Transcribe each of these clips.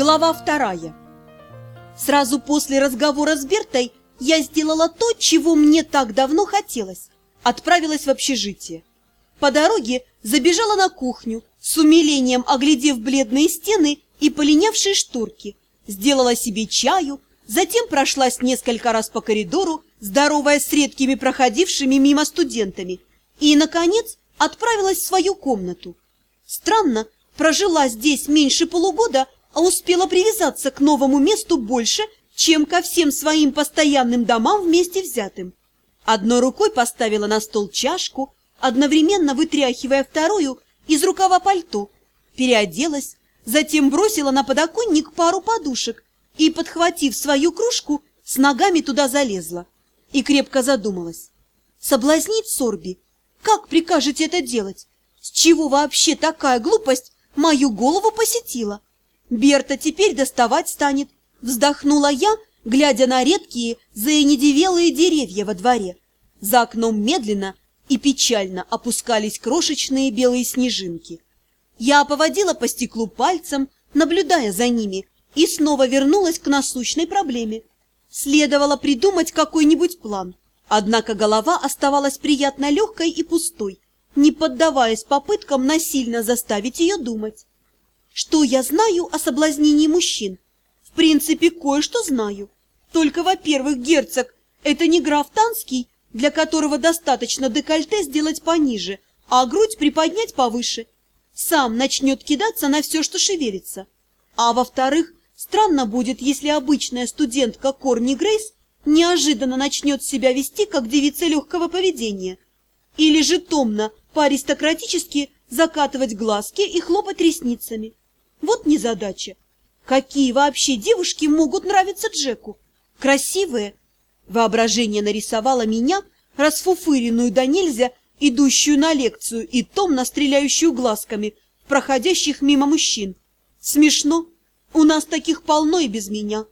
Глава вторая. Сразу после разговора с Бертой я сделала то, чего мне так давно хотелось. Отправилась в общежитие. По дороге забежала на кухню, с умилением оглядев бледные стены и полинявшие шторки. Сделала себе чаю, затем прошлась несколько раз по коридору, здоровая с редкими проходившими мимо студентами, и, наконец, отправилась в свою комнату. Странно, прожила здесь меньше полугода, а успела привязаться к новому месту больше, чем ко всем своим постоянным домам вместе взятым. Одной рукой поставила на стол чашку, одновременно вытряхивая вторую из рукава пальто, переоделась, затем бросила на подоконник пару подушек и, подхватив свою кружку, с ногами туда залезла и крепко задумалась. Соблазнить Сорби? Как прикажете это делать? С чего вообще такая глупость мою голову посетила? Берта теперь доставать станет. Вздохнула я, глядя на редкие заинедевелые деревья во дворе. За окном медленно и печально опускались крошечные белые снежинки. Я поводила по стеклу пальцем, наблюдая за ними, и снова вернулась к насущной проблеме. Следовало придумать какой-нибудь план, однако голова оставалась приятно легкой и пустой, не поддаваясь попыткам насильно заставить ее думать. Что я знаю о соблазнении мужчин? В принципе, кое-что знаю. Только, во-первых, герцог – это не граф Танский, для которого достаточно декольте сделать пониже, а грудь приподнять повыше. Сам начнет кидаться на все, что шевелится. А во-вторых, странно будет, если обычная студентка Корни Грейс неожиданно начнет себя вести, как девица легкого поведения. Или же томно, по-аристократически закатывать глазки и хлопать ресницами. Вот незадача. Какие вообще девушки могут нравиться Джеку? Красивые? Воображение нарисовало меня, расфуфыренную до нельзя, идущую на лекцию и томно стреляющую глазками проходящих мимо мужчин. Смешно. У нас таких полно и без меня.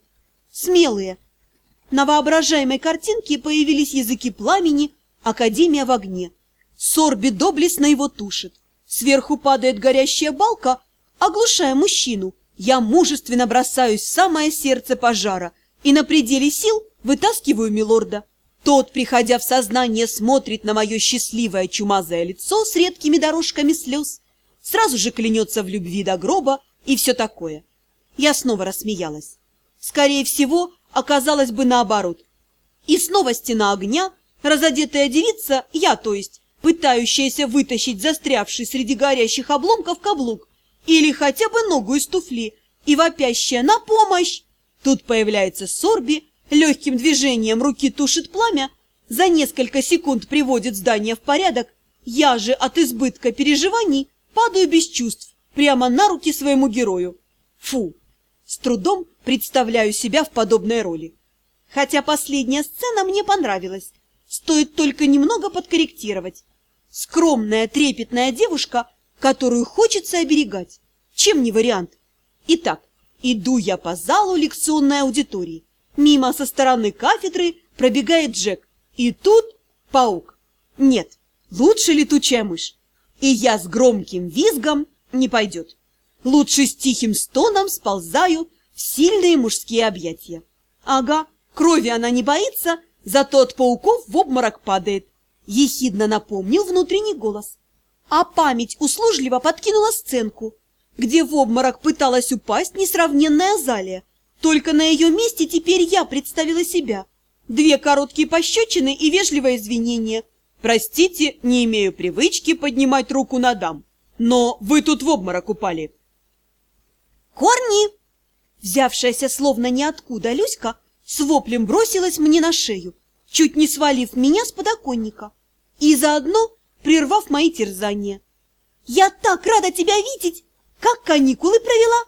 Смелые. На воображаемой картинке появились языки пламени, Академия в огне. Сорби доблестно его тушит. Сверху падает горящая балка, Оглушая мужчину, я мужественно бросаюсь в самое сердце пожара и на пределе сил вытаскиваю милорда. Тот, приходя в сознание, смотрит на мое счастливое чумазое лицо с редкими дорожками слез, сразу же клянется в любви до гроба и все такое. Я снова рассмеялась. Скорее всего, оказалось бы наоборот. И снова стена огня, разодетая девица, я, то есть, пытающаяся вытащить застрявший среди горящих обломков каблук, или хотя бы ногу из туфли и вопящая «на помощь!». Тут появляется Сорби, легким движением руки тушит пламя, за несколько секунд приводит здание в порядок, я же от избытка переживаний падаю без чувств прямо на руки своему герою. Фу! С трудом представляю себя в подобной роли. Хотя последняя сцена мне понравилась, стоит только немного подкорректировать. Скромная, трепетная девушка которую хочется оберегать. Чем не вариант? Итак, иду я по залу лекционной аудитории. Мимо со стороны кафедры пробегает Джек. И тут паук. Нет, лучше летучая мышь. И я с громким визгом не пойдет. Лучше с тихим стоном сползаю в сильные мужские объятия. Ага, крови она не боится, зато от пауков в обморок падает. Ехидно напомнил внутренний голос а память услужливо подкинула сценку, где в обморок пыталась упасть несравненная Азалия. Только на ее месте теперь я представила себя. Две короткие пощечины и вежливое извинение. Простите, не имею привычки поднимать руку на дам, но вы тут в обморок упали. Корни! Взявшаяся словно ниоткуда Люська с воплем бросилась мне на шею, чуть не свалив меня с подоконника. И заодно прервав мои терзания. «Я так рада тебя видеть! Как каникулы провела?»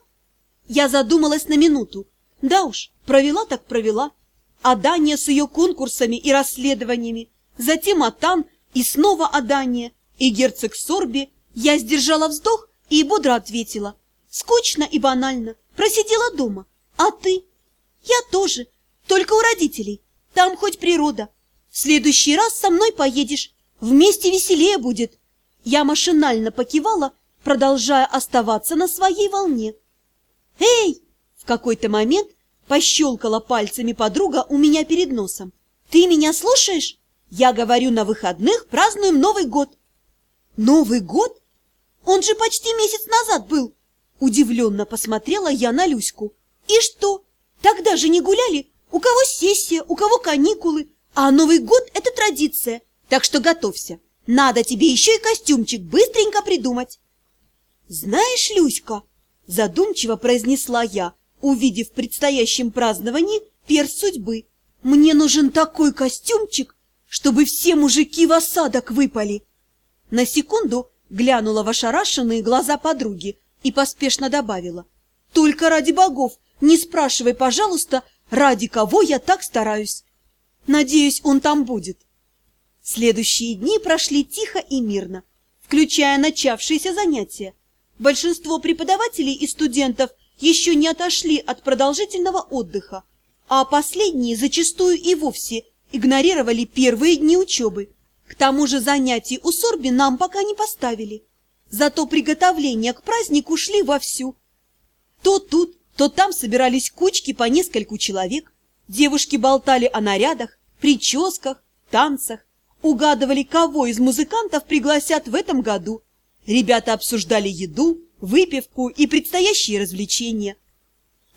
Я задумалась на минуту. Да уж, провела так провела. А Дания с ее конкурсами и расследованиями, затем Атан и снова Адания, и герцог Сорби. Я сдержала вздох и бодро ответила. Скучно и банально. Просидела дома. А ты? Я тоже, только у родителей. Там хоть природа. В следующий раз со мной поедешь. Вместе веселее будет. Я машинально покивала, продолжая оставаться на своей волне. Эй, В какой-то момент пощелкала пальцами подруга у меня перед носом. «Ты меня слушаешь? Я говорю, на выходных празднуем Новый год». «Новый год? Он же почти месяц назад был!» Удивленно посмотрела я на Люську. «И что? Тогда же не гуляли? У кого сессия, у кого каникулы? А Новый год – это традиция, так что готовься. Надо тебе еще и костюмчик быстренько придумать». «Знаешь, Люська», – задумчиво произнесла я, увидев в предстоящем праздновании перс судьбы, «мне нужен такой костюмчик, чтобы все мужики в осадок выпали». На секунду глянула в ошарашенные глаза подруги и поспешно добавила. «Только ради богов, не спрашивай, пожалуйста, ради кого я так стараюсь. Надеюсь, он там будет». Следующие дни прошли тихо и мирно, включая начавшиеся занятия. Большинство преподавателей и студентов еще не отошли от продолжительного отдыха, а последние зачастую и вовсе игнорировали первые дни учебы. К тому же занятий у Сорби нам пока не поставили. Зато приготовления к празднику шли вовсю. То тут, то там собирались кучки по нескольку человек. Девушки болтали о нарядах, прическах, танцах, угадывали, кого из музыкантов пригласят в этом году – Ребята обсуждали еду, выпивку и предстоящие развлечения.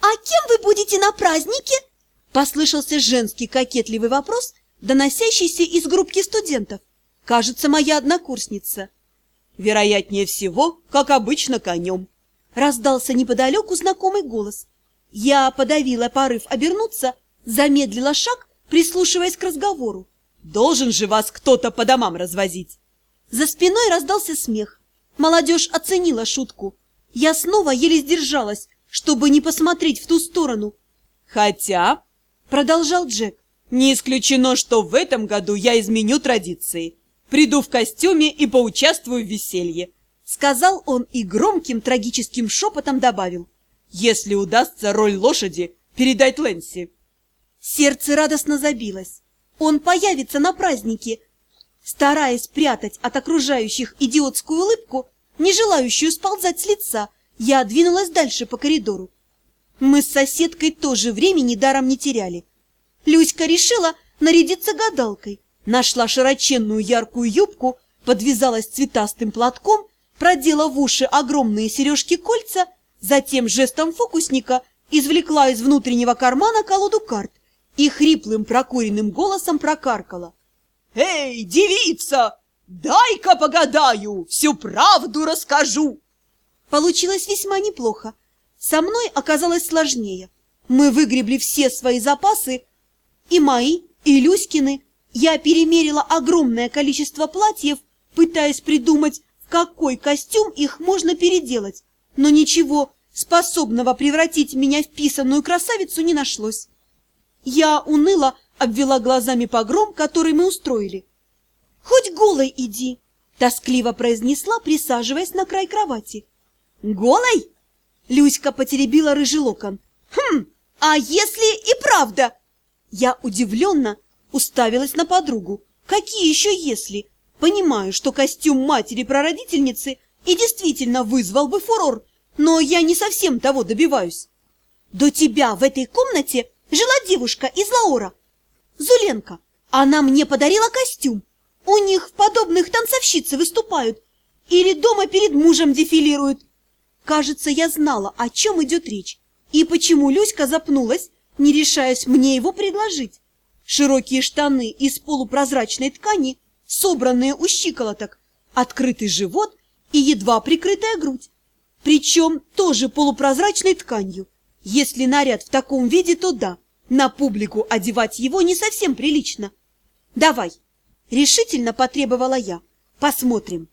«А кем вы будете на празднике?» Послышался женский кокетливый вопрос, доносящийся из группки студентов. Кажется, моя однокурсница. Вероятнее всего, как обычно, конем. Раздался неподалеку знакомый голос. Я подавила порыв обернуться, замедлила шаг, прислушиваясь к разговору. Должен же вас кто-то по домам развозить. За спиной раздался смех. Молодежь оценила шутку. Я снова еле сдержалась, чтобы не посмотреть в ту сторону. Хотя, продолжал Джек, не исключено, что в этом году я изменю традиции. Приду в костюме и поучаствую в веселье. Сказал он и громким трагическим шепотом добавил. Если удастся роль лошади передать Лэнси. Сердце радостно забилось. Он появится на празднике, Стараясь прятать от окружающих идиотскую улыбку, не желающую сползать с лица, я двинулась дальше по коридору. Мы с соседкой тоже времени даром не теряли. Люська решила нарядиться гадалкой, нашла широченную яркую юбку, подвязалась цветастым платком, продела в уши огромные сережки-кольца, затем жестом фокусника извлекла из внутреннего кармана колоду карт и хриплым прокуренным голосом прокаркала. «Эй, девица, дай-ка погадаю, всю правду расскажу!» Получилось весьма неплохо. Со мной оказалось сложнее. Мы выгребли все свои запасы, и мои, и Люськины. Я перемерила огромное количество платьев, пытаясь придумать, в какой костюм их можно переделать, но ничего способного превратить меня в писанную красавицу не нашлось. Я уныло обвела глазами погром, который мы устроили. «Хоть голой иди!» — тоскливо произнесла, присаживаясь на край кровати. «Голой?» — Люська потеребила рыжий локон. «Хм, а если и правда?» Я удивленно уставилась на подругу. «Какие еще «если»?» Понимаю, что костюм матери-прародительницы и действительно вызвал бы фурор, но я не совсем того добиваюсь. До тебя в этой комнате жила девушка из Лаора, Зуленка, она мне подарила костюм. У них в подобных танцовщицы выступают. Или дома перед мужем дефилируют. Кажется, я знала, о чем идет речь. И почему Люська запнулась, не решаясь мне его предложить. Широкие штаны из полупрозрачной ткани, собранные у щиколоток, открытый живот и едва прикрытая грудь. Причем тоже полупрозрачной тканью. Если наряд в таком виде, то да. На публику одевать его не совсем прилично. Давай, решительно потребовала я. Посмотрим.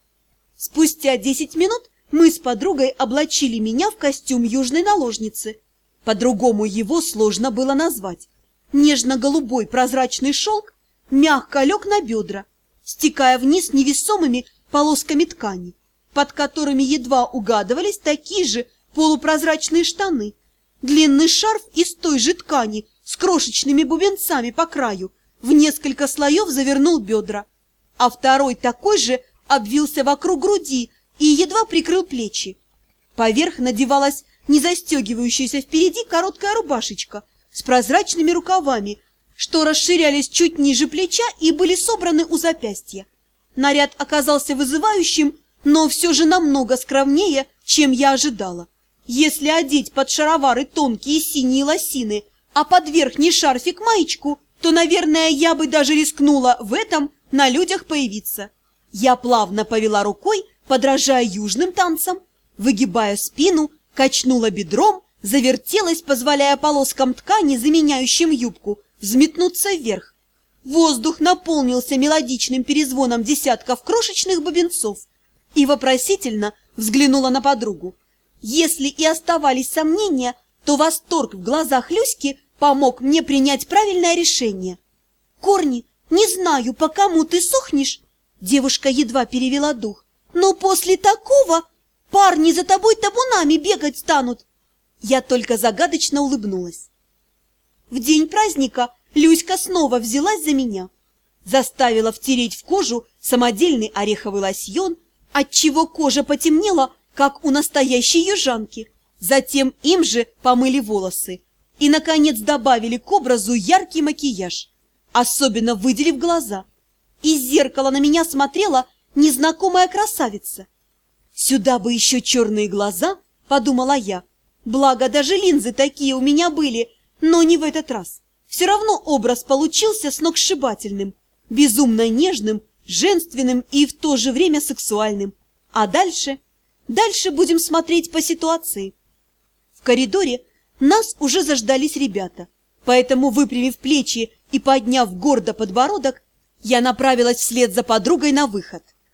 Спустя десять минут мы с подругой облачили меня в костюм южной наложницы. По-другому его сложно было назвать. Нежно-голубой прозрачный шелк мягко лег на бедра, стекая вниз невесомыми полосками ткани, под которыми едва угадывались такие же полупрозрачные штаны. Длинный шарф из той же ткани с крошечными бубенцами по краю, в несколько слоев завернул бедра, а второй такой же обвился вокруг груди и едва прикрыл плечи. Поверх надевалась не застегивающаяся впереди короткая рубашечка с прозрачными рукавами, что расширялись чуть ниже плеча и были собраны у запястья. Наряд оказался вызывающим, но все же намного скромнее, чем я ожидала. Если одеть под шаровары тонкие синие лосины, а под верхний шарфик маечку, то, наверное, я бы даже рискнула в этом на людях появиться. Я плавно повела рукой, подражая южным танцам, выгибая спину, качнула бедром, завертелась, позволяя полоскам ткани, заменяющим юбку, взметнуться вверх. Воздух наполнился мелодичным перезвоном десятков крошечных бубенцов и вопросительно взглянула на подругу. Если и оставались сомнения, то восторг в глазах Люськи помог мне принять правильное решение. «Корни, не знаю, по кому ты сохнешь?» Девушка едва перевела дух. «Но после такого парни за тобой табунами бегать станут!» Я только загадочно улыбнулась. В день праздника Люська снова взялась за меня. Заставила втереть в кожу самодельный ореховый лосьон, отчего кожа потемнела, как у настоящей южанки. Затем им же помыли волосы и, наконец, добавили к образу яркий макияж, особенно выделив глаза. Из зеркала на меня смотрела незнакомая красавица. «Сюда бы еще черные глаза», — подумала я. Благо, даже линзы такие у меня были, но не в этот раз. Все равно образ получился сногсшибательным, безумно нежным, женственным и в то же время сексуальным. А дальше? Дальше будем смотреть по ситуации. В коридоре нас уже заждались ребята, поэтому, выпрямив плечи и подняв гордо подбородок, я направилась вслед за подругой на выход.